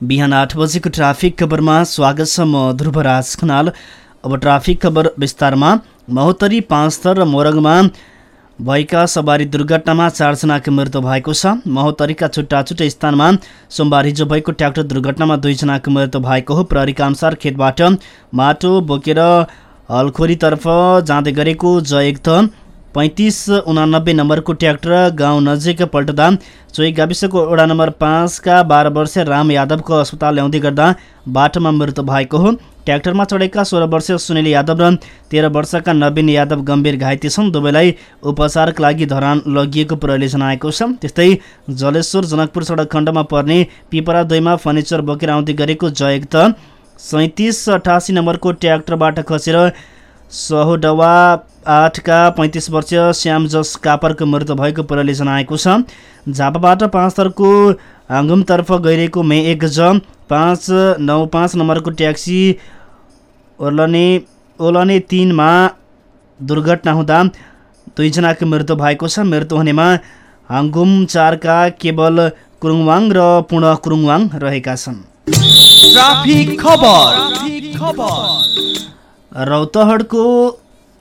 बिहान आठ बजेको ट्राफिक खबरमा स्वागत छ म ध्रुवराज खनाल। अब ट्राफिक खबर विस्तारमा। महोत्तरी पाँच थर र मोरङमा भएका सवारी दुर्घटनामा चारजनाको मृत्यु भएको छ। महोत्तरीका छुट्टा छुट्टै स्थानमा सोमबार हिजो भएको ट्र्याक्टर दुर्घटनामा दुईजनाको मृत्यु भएको हो। प्रहरीका अनुसार खेतबाट माटो बोकेर हलखोरीतर्फ जाँदै गरेको जयक्त पैँतिस उनानब्बे नम्बरको ट्र्याक्टर गाउँ नजिक पल्टदा चोई गाविसको वडा नम्बर पाँचका बाह्र वर्षीय राम यादवको अस्पताल ल्याउँदै गर्दा बाटोमा मृत्यु भएको हो। ट्र्याक्टरमा चढेका सोह्र वर्षीय सुनिल यादव र तेह्र वर्षका नवीन यादव गम्भीर घाइते छन्। दुवैलाई उपचारका लागि धरान लगिएको प्रहरीले जनाएको छ। त्यस्तै जलेश्वर जनकपुर सडक खण्डमा पर्ने पिपरा दुईमा फर्निचर बोकेर आउँदै गरेको जयक्त सैँतिस अठासी नम्बरको ट्र्याक्टरबाट खसेर सहोडवा आठका पैँतिस वर्षीय श्यामजस कापरको मृत्यु भएको प्रहरीले जनाएको छ। झापाबाट पाँच थरको हाङ्गुमतर्फ गइरहेको मे एक ज पाँच नौ पाँच नम्बरको ट्याक्सी ओर्लने ओलने तिनमा दुर्घटना हुँदा दुईजनाको मृत्यु भएको छ। मृत्यु हुनेमा हाङ्गुम चारका केवल कुरुङवाङ र पुण कुरुङवाङ रहेका छन्। रौतहटको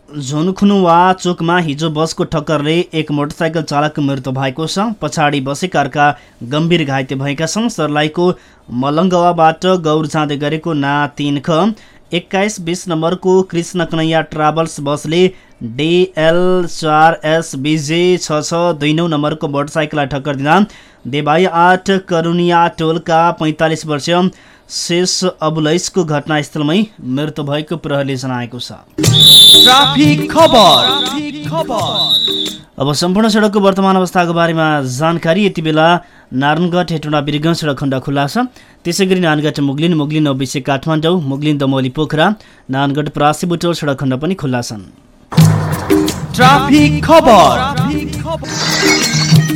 झोनखुनुवा चोकमा हिजो बसको ठक्करले एक मोटरसाइकल चालकको मृत्यु भएको छ। पछाडि बसेका अर्का गम्भीर घाइते भएका छन्। सर्लाहीको मलङ्गवाबाट गौर जाँदै गरेको ना तिन ख एक्काइस बिस नम्बरको कृष्ण कनैया ट्राभल्स बसले डिएल चार एस बिजे छ छ दुई नौ नम्बरको मोटरसाइकललाई ठक्कर दिँदा। देवाई आठ करुनिया टोलका पैँतालिस वर्षीय शेष अबुलैसको घटनास्थलमै मृत्यु भएको प्रहरीले जनाएको छ। अब सम्पूर्ण सडकको वर्तमान अवस्थाको बारेमा जानकारी। यति बेला नारायणगढ हेटौँडा बिरगञ्ज सडक खण्ड खुल्ला छ। त्यसै गरी नानगढ मुगलिन मुगलिन औविसे काठमाडौँ मुगलिन दमोली पोखरा नानगढ परासी बुटोल सडक खण्ड पनि खुल्ला छन्।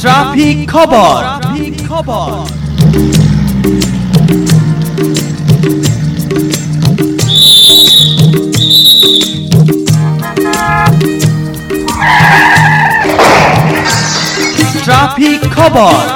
ट्राफिक खबर ट्राफिक खबर